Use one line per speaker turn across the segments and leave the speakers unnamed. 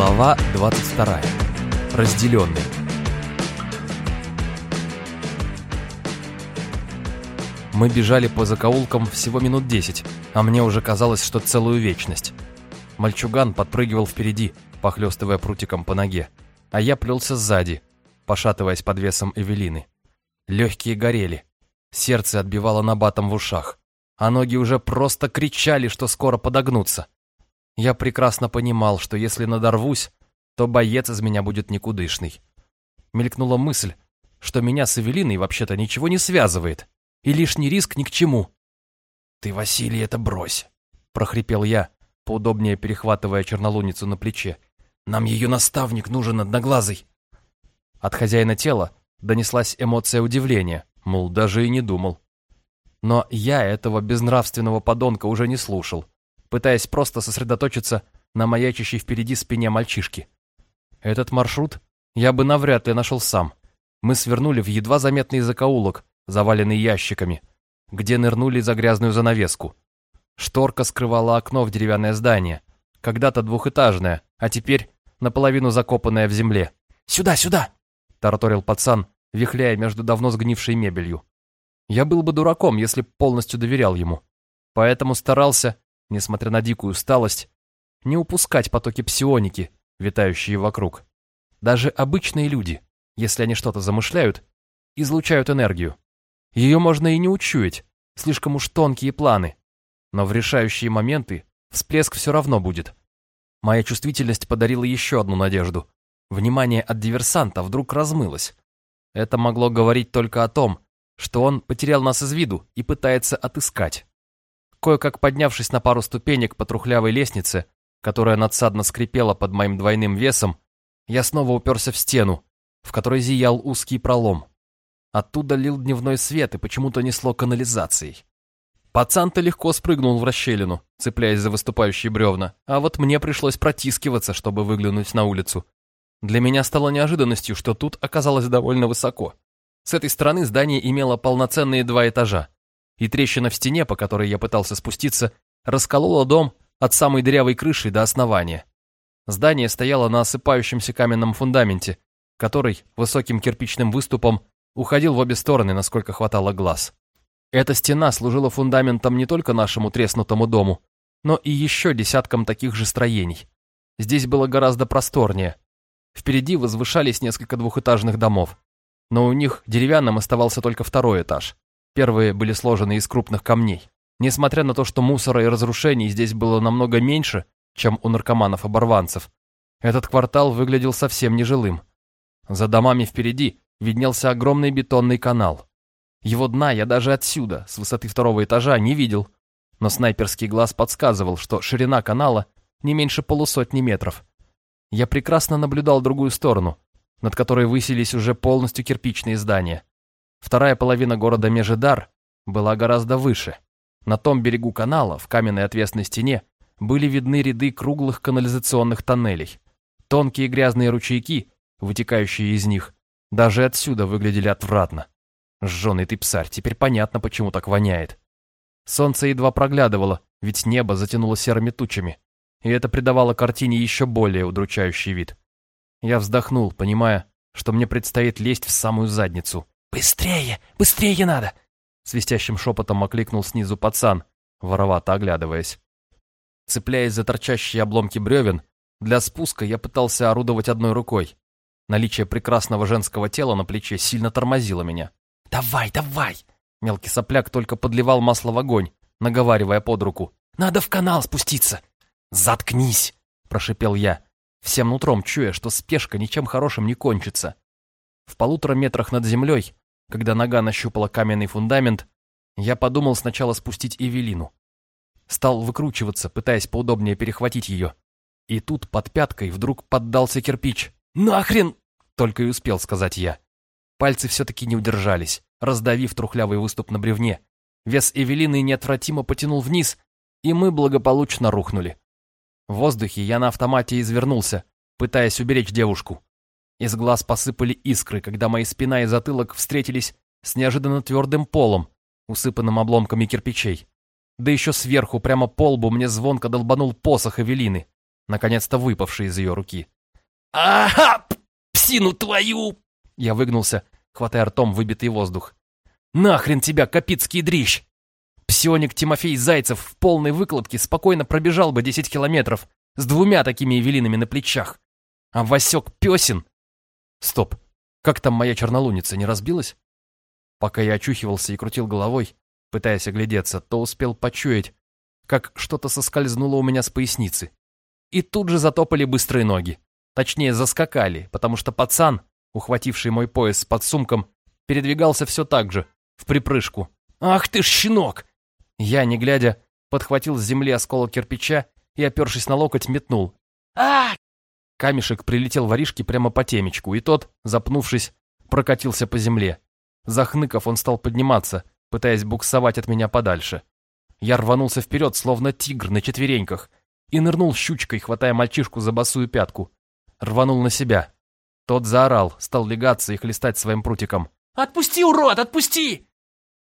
Глава 22. Разделенный. Мы бежали по закоулкам всего минут десять, а мне уже казалось, что целую вечность. Мальчуган подпрыгивал впереди, похлестывая прутиком по ноге, а я плелся сзади, пошатываясь под весом Эвелины. Легкие горели, сердце отбивало набатом в ушах, а ноги уже просто кричали, что скоро подогнутся. Я прекрасно понимал, что если надорвусь, то боец из меня будет никудышный. Мелькнула мысль, что меня с Эвелиной вообще-то ничего не связывает, и лишний риск ни к чему. «Ты, Василий, это брось!» — прохрипел я, поудобнее перехватывая чернолуницу на плече. «Нам ее наставник нужен одноглазый!» От хозяина тела донеслась эмоция удивления, мол, даже и не думал. Но я этого безнравственного подонка уже не слушал пытаясь просто сосредоточиться на маячащей впереди спине мальчишки. Этот маршрут я бы навряд ли нашел сам. Мы свернули в едва заметный закоулок, заваленный ящиками, где нырнули за грязную занавеску. Шторка скрывала окно в деревянное здание, когда-то двухэтажное, а теперь наполовину закопанное в земле. «Сюда, сюда!» – тараторил пацан, вихляя между давно сгнившей мебелью. Я был бы дураком, если полностью доверял ему. Поэтому старался несмотря на дикую усталость, не упускать потоки псионики, витающие вокруг. Даже обычные люди, если они что-то замышляют, излучают энергию. Ее можно и не учуять, слишком уж тонкие планы. Но в решающие моменты всплеск все равно будет. Моя чувствительность подарила еще одну надежду. Внимание от диверсанта вдруг размылось. Это могло говорить только о том, что он потерял нас из виду и пытается отыскать. Кое-как поднявшись на пару ступенек по трухлявой лестнице, которая надсадно скрипела под моим двойным весом, я снова уперся в стену, в которой зиял узкий пролом. Оттуда лил дневной свет и почему-то несло канализацией. Пацан-то легко спрыгнул в расщелину, цепляясь за выступающие бревна, а вот мне пришлось протискиваться, чтобы выглянуть на улицу. Для меня стало неожиданностью, что тут оказалось довольно высоко. С этой стороны здание имело полноценные два этажа, и трещина в стене, по которой я пытался спуститься, расколола дом от самой дырявой крыши до основания. Здание стояло на осыпающемся каменном фундаменте, который высоким кирпичным выступом уходил в обе стороны, насколько хватало глаз. Эта стена служила фундаментом не только нашему треснутому дому, но и еще десяткам таких же строений. Здесь было гораздо просторнее. Впереди возвышались несколько двухэтажных домов, но у них деревянным оставался только второй этаж. Первые были сложены из крупных камней. Несмотря на то, что мусора и разрушений здесь было намного меньше, чем у наркоманов-оборванцев, этот квартал выглядел совсем нежилым. За домами впереди виднелся огромный бетонный канал. Его дна я даже отсюда, с высоты второго этажа, не видел, но снайперский глаз подсказывал, что ширина канала не меньше полусотни метров. Я прекрасно наблюдал другую сторону, над которой высились уже полностью кирпичные здания. Вторая половина города Межедар была гораздо выше. На том берегу канала, в каменной отвесной стене, были видны ряды круглых канализационных тоннелей. Тонкие грязные ручейки, вытекающие из них, даже отсюда выглядели отвратно. Жженый ты псарь, теперь понятно, почему так воняет. Солнце едва проглядывало, ведь небо затянуло серыми тучами, и это придавало картине еще более удручающий вид. Я вздохнул, понимая, что мне предстоит лезть в самую задницу. «Быстрее! Быстрее надо!» Свистящим шепотом окликнул снизу пацан, воровато оглядываясь. Цепляясь за торчащие обломки бревен, для спуска я пытался орудовать одной рукой. Наличие прекрасного женского тела на плече сильно тормозило меня. «Давай, давай!» Мелкий сопляк только подливал масло в огонь, наговаривая под руку. «Надо в канал спуститься!» «Заткнись!» – прошипел я, всем нутром чуя, что спешка ничем хорошим не кончится. В полутора метрах над землей когда нога нащупала каменный фундамент, я подумал сначала спустить Эвелину. Стал выкручиваться, пытаясь поудобнее перехватить ее. И тут под пяткой вдруг поддался кирпич. «Нахрен!» — только и успел сказать я. Пальцы все-таки не удержались, раздавив трухлявый выступ на бревне. Вес Эвелины неотвратимо потянул вниз, и мы благополучно рухнули. В воздухе я на автомате извернулся, пытаясь уберечь девушку. Из глаз посыпали искры, когда мои спина и затылок встретились с неожиданно твердым полом, усыпанным обломками кирпичей. Да еще сверху, прямо по лбу, мне звонко долбанул посох Эвелины. наконец-то выпавший из ее руки.
«Ага! Псину твою!»
Я выгнулся, хватая ртом выбитый воздух. «Нахрен тебя, Капицкий дрищ!» Псионик Тимофей Зайцев в полной выкладке спокойно пробежал бы 10 километров с двумя такими эвелинами на плечах. А Васек Песин... Стоп, как там моя чернолуница, не разбилась? Пока я очухивался и крутил головой, пытаясь оглядеться, то успел почуять, как что-то соскользнуло у меня с поясницы. И тут же затопали быстрые ноги. Точнее, заскакали, потому что пацан, ухвативший мой пояс с подсумком, передвигался все так же, в припрыжку. «Ах ты ж щенок!» Я, не глядя, подхватил с земли осколок кирпича и, опершись на локоть, метнул.
а
Камешек прилетел воришке прямо по темечку, и тот, запнувшись, прокатился по земле. Захныков, он стал подниматься, пытаясь буксовать от меня подальше. Я рванулся вперед, словно тигр на четвереньках, и нырнул щучкой, хватая мальчишку за босую пятку. Рванул на себя. Тот заорал, стал легаться и хлестать своим прутиком.
«Отпусти, урод, отпусти!»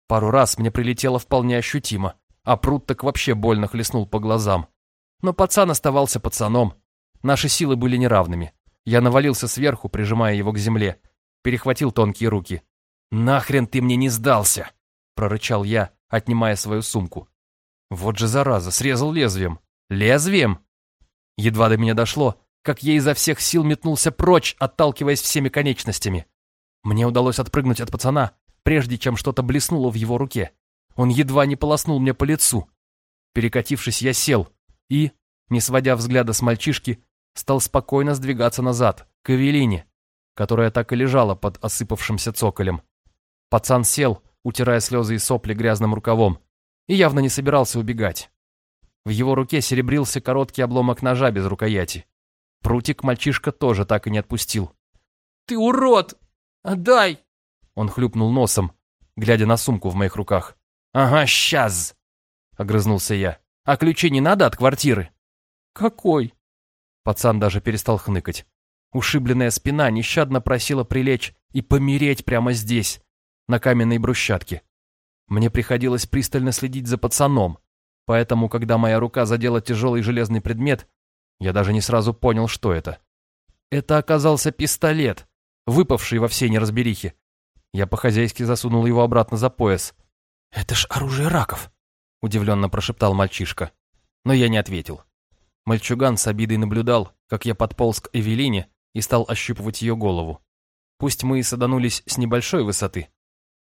Пару раз мне прилетело вполне ощутимо, а прут так вообще больно хлестнул по глазам. Но пацан оставался пацаном. Наши силы были неравными. Я навалился сверху, прижимая его к земле. Перехватил тонкие руки. «Нахрен ты мне не сдался!» прорычал я, отнимая свою сумку. Вот же зараза, срезал лезвием. Лезвием? Едва до меня дошло, как я изо всех сил метнулся прочь, отталкиваясь всеми конечностями. Мне удалось отпрыгнуть от пацана, прежде чем что-то блеснуло в его руке. Он едва не полоснул мне по лицу. Перекатившись, я сел и, не сводя взгляда с мальчишки, стал спокойно сдвигаться назад, к Эвелине, которая так и лежала под осыпавшимся цоколем. Пацан сел, утирая слезы и сопли грязным рукавом, и явно не собирался убегать. В его руке серебрился короткий обломок ножа без рукояти. Прутик мальчишка тоже так и не отпустил.
«Ты урод! Отдай!»
Он хлюпнул носом, глядя на сумку в моих руках. «Ага, сейчас!» — огрызнулся я. «А ключи не надо от квартиры?»
«Какой?»
Пацан даже перестал хныкать. Ушибленная спина нещадно просила прилечь и помереть прямо здесь, на каменной брусчатке. Мне приходилось пристально следить за пацаном, поэтому, когда моя рука задела тяжелый железный предмет, я даже не сразу понял, что это. Это оказался пистолет, выпавший во всей неразберихе. Я по-хозяйски засунул его обратно за пояс. «Это ж оружие раков!» — удивленно прошептал мальчишка. Но я не ответил. Мальчуган с обидой наблюдал, как я подполз к Эвелине и стал ощупывать ее голову. Пусть мы и саданулись с небольшой высоты,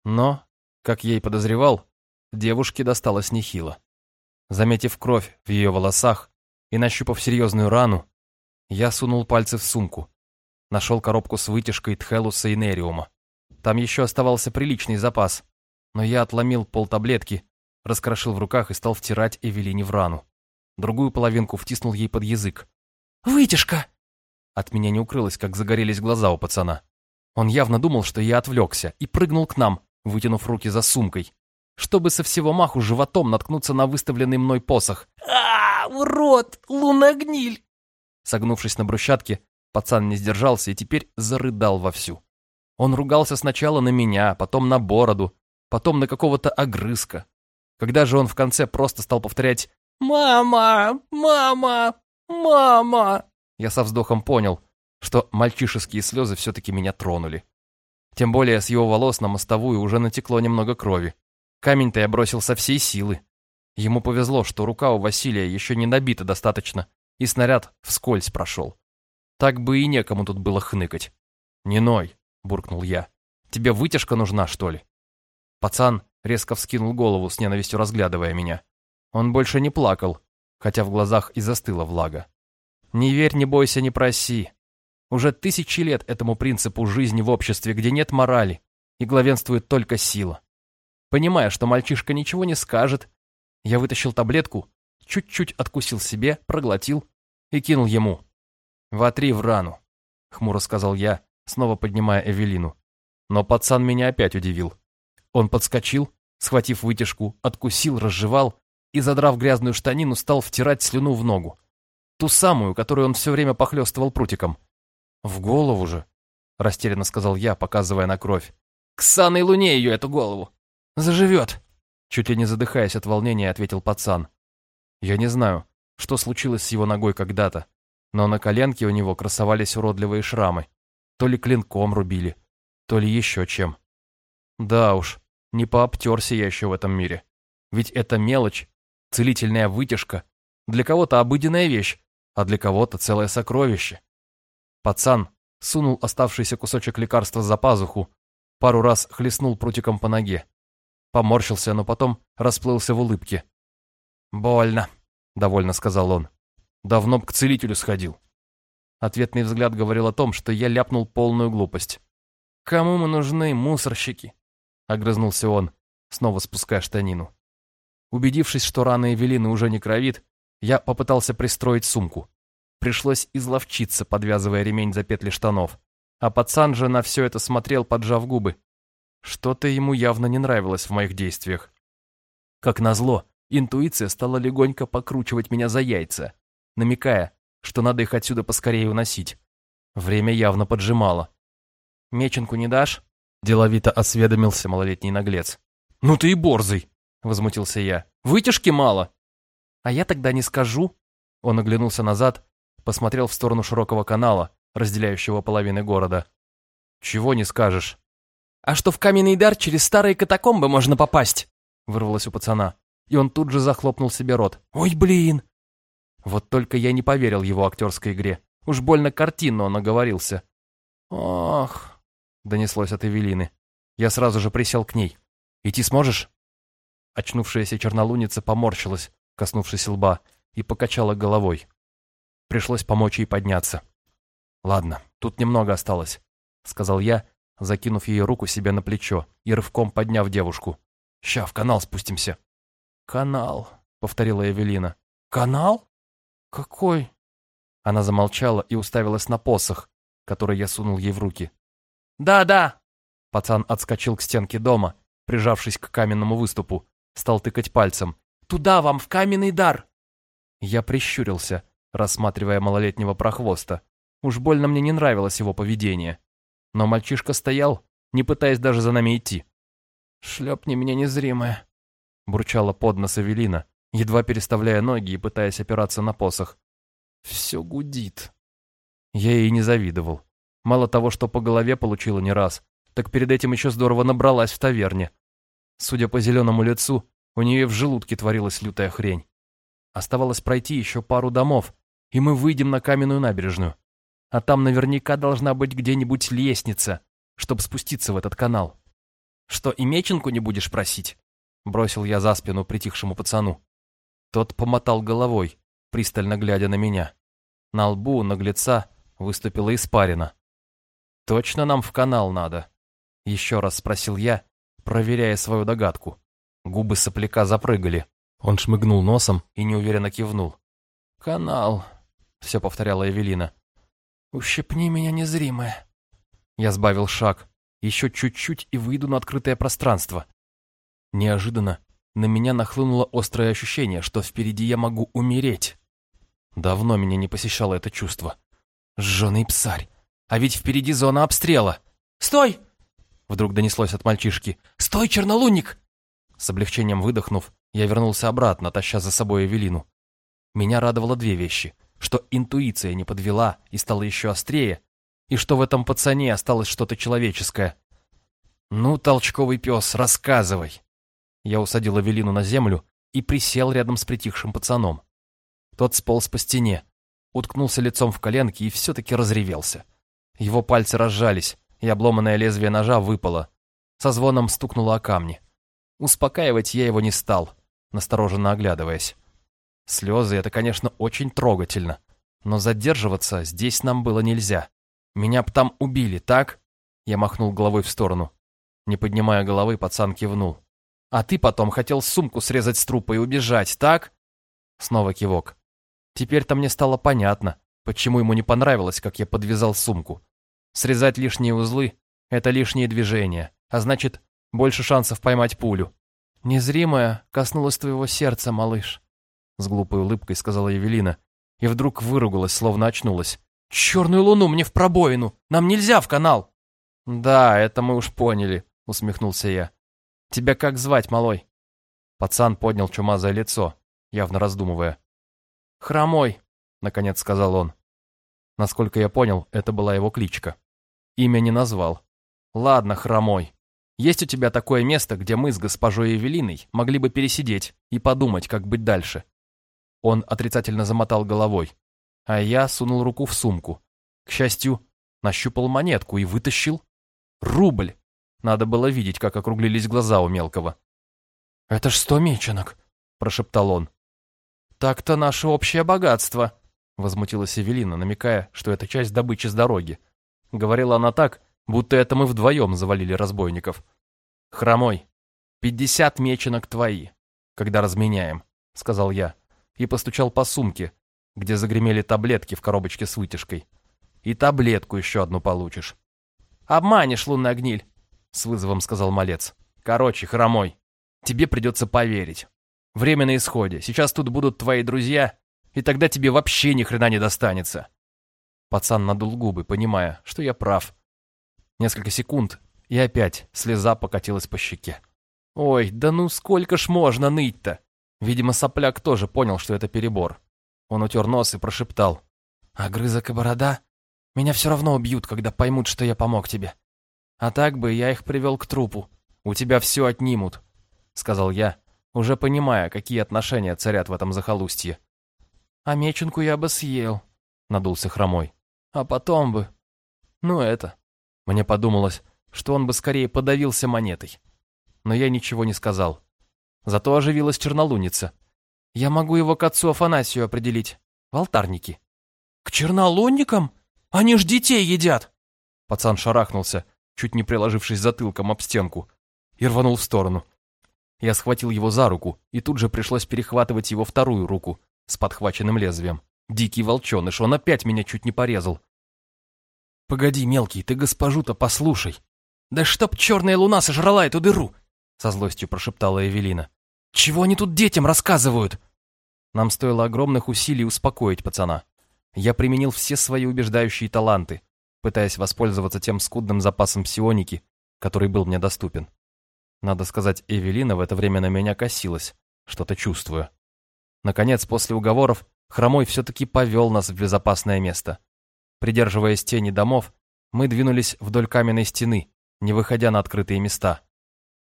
но, как я и подозревал, девушке досталось нехило. Заметив кровь в ее волосах и нащупав серьезную рану, я сунул пальцы в сумку. Нашел коробку с вытяжкой Тхелуса и Нериума. Там еще оставался приличный запас, но я отломил полтаблетки, раскрошил в руках и стал втирать Эвелине в рану. Другую половинку втиснул ей под язык.
«Вытяжка!»
От меня не укрылось, как загорелись глаза у пацана. Он явно думал, что я отвлекся, и прыгнул к нам, вытянув руки за сумкой, чтобы со всего маху животом наткнуться на выставленный мной посох.
а урод! Луногниль!»
Согнувшись на брусчатке, пацан не сдержался и теперь зарыдал вовсю. Он ругался сначала на меня, потом на бороду, потом на какого-то огрызка. Когда же он в конце просто стал повторять «Мама! Мама! Мама!» Я со вздохом понял, что мальчишеские слезы все-таки меня тронули. Тем более с его волос на мостовую уже натекло немного крови. Камень-то я бросил со всей силы. Ему повезло, что рука у Василия еще не набита достаточно, и снаряд вскользь прошел. Так бы и некому тут было хныкать. «Не ной», — буркнул я. «Тебе вытяжка нужна, что ли?» Пацан резко вскинул голову, с ненавистью разглядывая меня. Он больше не плакал, хотя в глазах и застыла влага. «Не верь, не бойся, не проси. Уже тысячи лет этому принципу жизни в обществе, где нет морали, и главенствует только сила. Понимая, что мальчишка ничего не скажет, я вытащил таблетку, чуть-чуть откусил себе, проглотил и кинул ему. «Вотри в рану», — хмуро сказал я, снова поднимая Эвелину. Но пацан меня опять удивил. Он подскочил, схватив вытяжку, откусил, разжевал и, задрав грязную штанину, стал втирать слюну в ногу. Ту самую, которую он все время похлестывал прутиком. «В голову же», — растерянно сказал я, показывая на кровь. «К саной луне ее, эту голову! Заживет!» Чуть ли не задыхаясь от волнения, ответил пацан. «Я не знаю, что случилось с его ногой когда-то, но на коленке у него красовались уродливые шрамы. То ли клинком рубили, то ли еще чем. Да уж, не пообтерся я еще в этом мире. Ведь это мелочь, целительная вытяжка, для кого-то обыденная вещь, а для кого-то целое сокровище. Пацан сунул оставшийся кусочек лекарства за пазуху, пару раз хлестнул прутиком по ноге. Поморщился, но потом расплылся в улыбке. «Больно», — довольно сказал он. «Давно б к целителю сходил». Ответный взгляд говорил о том, что я ляпнул полную глупость. «Кому мы нужны, мусорщики?» — огрызнулся он, снова спуская штанину. Убедившись, что рана Эвелины уже не кровит, я попытался пристроить сумку. Пришлось изловчиться, подвязывая ремень за петли штанов. А пацан же на все это смотрел, поджав губы. Что-то ему явно не нравилось в моих действиях. Как назло, интуиция стала легонько покручивать меня за яйца, намекая, что надо их отсюда поскорее уносить. Время явно поджимало. «Меченку не дашь?» – деловито осведомился малолетний наглец. «Ну ты и борзый!» – возмутился я. «Вытяжки мало!» «А я тогда не скажу!» Он оглянулся назад, посмотрел в сторону широкого канала, разделяющего половины города. «Чего не скажешь?» «А что в каменный дар через старые катакомбы можно попасть?» Вырвалось у пацана. И он тут же захлопнул себе рот. «Ой, блин!» Вот только я не поверил его актерской игре. Уж больно картинно он оговорился. «Ох!» — донеслось от Эвелины. Я сразу же присел к ней. «Идти сможешь?» Очнувшаяся чернолуница поморщилась, коснувшись лба, и покачала головой. Пришлось помочь ей подняться. «Ладно, тут немного осталось», — сказал я, закинув ее руку себе на плечо и рывком подняв девушку. «Ща, в канал спустимся». «Канал», — повторила Эвелина. «Канал? Какой?» Она замолчала и уставилась на посох, который я сунул ей в руки. «Да-да!» Пацан отскочил к стенке дома, прижавшись к каменному выступу, стал тыкать пальцем. «Туда вам, в каменный дар!» Я прищурился, рассматривая малолетнего прохвоста. Уж больно мне не нравилось его поведение. Но мальчишка стоял, не пытаясь даже за нами идти. «Шлепни меня незримая», — бурчала под нос Эвелина, едва переставляя ноги и пытаясь опираться на посох. «Все гудит». Я ей не завидовал. Мало того, что по голове получила не раз, так перед этим еще здорово набралась в таверне. Судя по зеленому лицу, у нее в желудке творилась лютая хрень. Оставалось пройти еще пару домов, и мы выйдем на каменную набережную. А там наверняка должна быть где-нибудь лестница, чтобы спуститься в этот канал. Что, и меченку не будешь просить? Бросил я за спину притихшему пацану. Тот помотал головой, пристально глядя на меня. На лбу у наглеца выступила испарина. «Точно нам в канал надо?» Еще раз спросил я, проверяя свою догадку. Губы сопляка запрыгали. Он шмыгнул носом и неуверенно кивнул. «Канал», — все повторяла Эвелина. «Ущипни меня, незримое». Я сбавил шаг. Еще чуть-чуть и выйду на открытое пространство. Неожиданно на меня нахлынуло острое ощущение, что впереди я могу умереть. Давно меня не посещало это чувство. Жженый псарь. А ведь впереди зона обстрела. «Стой!» Вдруг донеслось от мальчишки. «Стой, чернолунник!» С облегчением выдохнув, я вернулся обратно, таща за собой Эвелину. Меня радовало две вещи. Что интуиция не подвела и стала еще острее, и что в этом пацане осталось что-то человеческое. «Ну, толчковый пес, рассказывай!» Я усадил Эвелину на землю и присел рядом с притихшим пацаном. Тот сполз по стене, уткнулся лицом в коленки и все-таки разревелся. Его пальцы разжались, и обломанное лезвие ножа выпало. Со звоном стукнуло о камни. Успокаивать я его не стал, настороженно оглядываясь. Слезы — это, конечно, очень трогательно, но задерживаться здесь нам было нельзя. Меня б там убили, так? Я махнул головой в сторону. Не поднимая головы, пацан кивнул. А ты потом хотел сумку срезать с трупа и убежать, так? Снова кивок. Теперь-то мне стало понятно, почему ему не понравилось, как я подвязал сумку. Срезать лишние узлы — это лишние движения, а значит, больше шансов поймать пулю. Незримая коснулась твоего сердца, малыш. С глупой улыбкой сказала Евелина. И вдруг выругалась, словно очнулась. «Черную луну мне в пробоину! Нам нельзя в канал!» «Да, это мы уж поняли», — усмехнулся я. «Тебя как звать, малой?» Пацан поднял чумазое лицо, явно раздумывая. «Хромой», — наконец сказал он. Насколько я понял, это была его кличка. Имя не назвал. Ладно, хромой. Есть у тебя такое место, где мы с госпожой Евелиной могли бы пересидеть и подумать, как быть дальше? Он отрицательно замотал головой, а я сунул руку в сумку. К счастью, нащупал монетку и вытащил рубль. Надо было видеть, как округлились глаза у мелкого. «Это ж сто меченок», — прошептал он. «Так-то наше общее богатство», — возмутилась Эвелина, намекая, что это часть добычи с дороги. Говорила она так, будто это мы вдвоем завалили разбойников. «Хромой, пятьдесят меченок твои, когда разменяем», — сказал я, и постучал по сумке, где загремели таблетки в коробочке с вытяжкой. «И таблетку еще одну получишь». «Обманешь, лунная гниль», — с вызовом сказал малец. «Короче, хромой, тебе придется поверить. Время на исходе, сейчас тут будут твои друзья, и тогда тебе вообще ни хрена не достанется». Пацан надул губы, понимая, что я прав. Несколько секунд, и опять слеза покатилась по щеке. «Ой, да ну сколько ж можно ныть-то?» Видимо, сопляк тоже понял, что это перебор. Он утер нос и прошептал. «Огрызок и борода? Меня все равно убьют, когда поймут, что я помог тебе. А так бы я их привел к трупу. У тебя все отнимут», — сказал я, уже понимая, какие отношения царят в этом захолустье. «А меченку я бы съел», — надулся хромой. «А потом бы...» «Ну это...» Мне подумалось, что он бы скорее подавился монетой. Но я ничего не сказал. Зато оживилась чернолуница. Я могу его к отцу Афанасию определить. В алтарнике. «К чернолунникам? Они ж детей едят!» Пацан шарахнулся, чуть не приложившись затылком об стенку, и рванул в сторону. Я схватил его за руку, и тут же пришлось перехватывать его вторую руку с подхваченным лезвием. Дикий волченыш, он опять меня чуть не порезал. «Погоди, мелкий, ты госпожу-то послушай!» «Да чтоб черная луна сожрала эту дыру!» Со злостью прошептала Эвелина. «Чего они тут детям рассказывают?» Нам стоило огромных усилий успокоить пацана. Я применил все свои убеждающие таланты, пытаясь воспользоваться тем скудным запасом псионики, который был мне доступен. Надо сказать, Эвелина в это время на меня косилась, что-то чувствуя. Наконец, после уговоров, Хромой все-таки повел нас в безопасное место. Придерживаясь тени домов, мы двинулись вдоль каменной стены, не выходя на открытые места.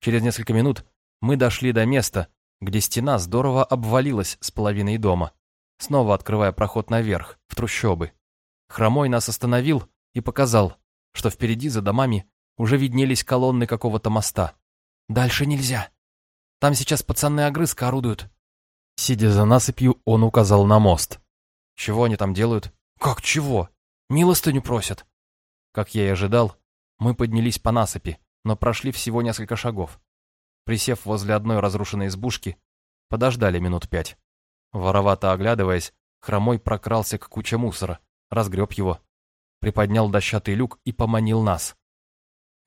Через несколько минут мы дошли до места, где стена здорово обвалилась с половиной дома, снова открывая проход наверх, в трущобы. Хромой нас остановил и показал, что впереди за домами уже виднелись колонны какого-то моста. «Дальше нельзя. Там сейчас пацаны огрызка орудуют». Сидя за насыпью, он указал на мост. «Чего они там делают?» «Как чего? Милостыню просят». Как я и ожидал, мы поднялись по насыпи, но прошли всего несколько шагов. Присев возле одной разрушенной избушки, подождали минут пять. Воровато оглядываясь, хромой прокрался к куче мусора, разгреб его, приподнял дощатый люк и поманил нас.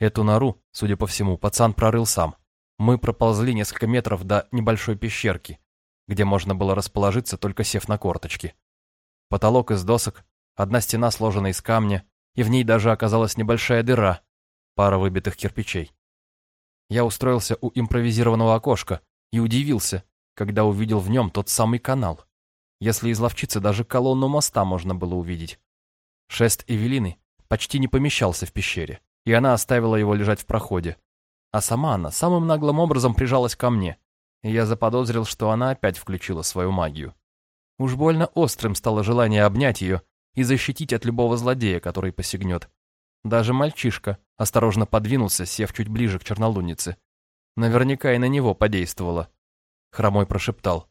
Эту нору, судя по всему, пацан прорыл сам. Мы проползли несколько метров до небольшой пещерки, где можно было расположиться, только сев на корточки. Потолок из досок, одна стена сложена из камня, и в ней даже оказалась небольшая дыра, пара выбитых кирпичей. Я устроился у импровизированного окошка и удивился, когда увидел в нем тот самый канал. Если изловчиться, даже колонну моста можно было увидеть. Шест Эвелины почти не помещался в пещере, и она оставила его лежать в проходе. А сама она самым наглым образом прижалась ко мне, и я заподозрил, что она опять включила свою магию. Уж больно острым стало желание обнять ее и защитить от любого злодея, который посягнет. Даже мальчишка осторожно подвинулся, сев чуть ближе к чернолунице. Наверняка и на него подействовало. Хромой прошептал.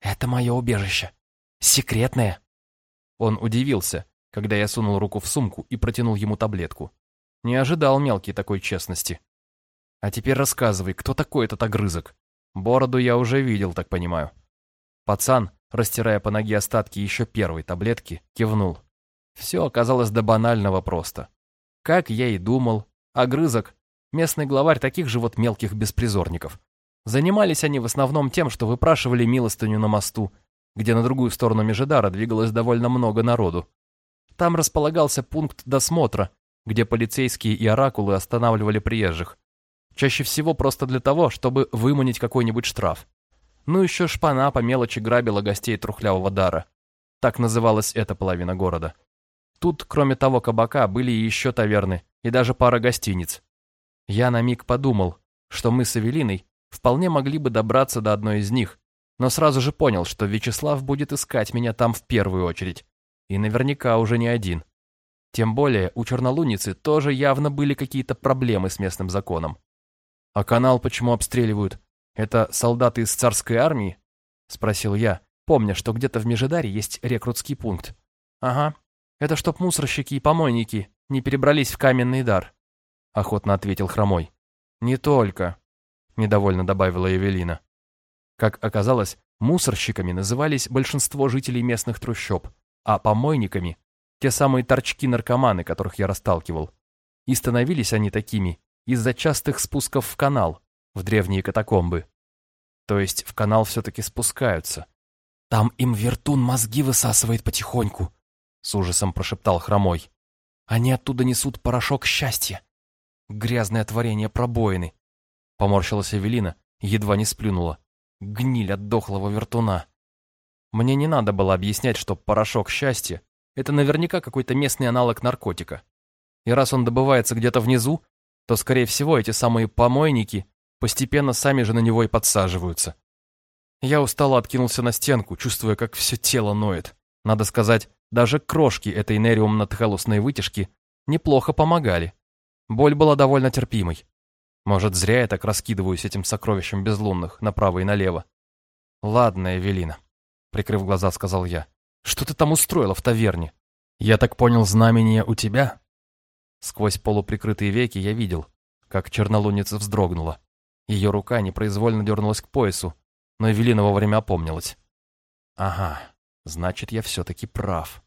«Это мое убежище. Секретное». Он удивился, когда я сунул руку в сумку и протянул ему таблетку. Не ожидал мелкий такой честности. «А теперь рассказывай, кто такой этот огрызок? Бороду я уже видел, так понимаю». Пацан, растирая по ноге остатки еще первой таблетки, кивнул. Все оказалось до банального просто. Как я и думал, огрызок — местный главарь таких же вот мелких беспризорников. Занимались они в основном тем, что выпрашивали милостыню на мосту, где на другую сторону Межидара двигалось довольно много народу. Там располагался пункт досмотра, где полицейские и оракулы останавливали приезжих. Чаще всего просто для того, чтобы выманить какой-нибудь штраф. Ну еще шпана по мелочи грабила гостей трухлявого дара. Так называлась эта половина города. Тут, кроме того кабака, были и еще таверны, и даже пара гостиниц. Я на миг подумал, что мы с Эвелиной вполне могли бы добраться до одной из них, но сразу же понял, что Вячеслав будет искать меня там в первую очередь. И наверняка уже не один. Тем более у чернолуницы тоже явно были какие-то проблемы с местным законом. «А канал почему обстреливают? Это солдаты из царской армии?» — спросил я, помня, что где-то в Межидаре есть рекрутский пункт. «Ага, это чтоб мусорщики и помойники не перебрались в каменный дар», — охотно ответил Хромой. «Не только», — недовольно добавила Евелина. Как оказалось, мусорщиками назывались большинство жителей местных трущоб, а помойниками — те самые торчки-наркоманы, которых я расталкивал. И становились они такими из-за частых спусков в канал, в древние катакомбы. То есть в канал все-таки спускаются. «Там им вертун мозги высасывает потихоньку», — с ужасом прошептал Хромой. «Они оттуда несут порошок счастья. Грязное творение пробоины». Поморщилась Эвелина, едва не сплюнула. Гниль от дохлого вертуна. Мне не надо было объяснять, что порошок счастья — это наверняка какой-то местный аналог наркотика. И раз он добывается где-то внизу, то, скорее всего, эти самые помойники постепенно сами же на него и подсаживаются. Я устало откинулся на стенку, чувствуя, как все тело ноет. Надо сказать, даже крошки этой нериумно-тхелусной вытяжки неплохо помогали. Боль была довольно терпимой. Может, зря я так раскидываюсь этим сокровищем безлунных направо и налево. Ладно, Эвелина, прикрыв глаза, сказал я. Что ты там устроила в таверне? Я так понял, знамение у тебя? Сквозь полуприкрытые веки я видел, как чернолуница вздрогнула. Ее рука непроизвольно дернулась к поясу, но Эвелина вовремя опомнилась. Ага, значит, я все-таки прав.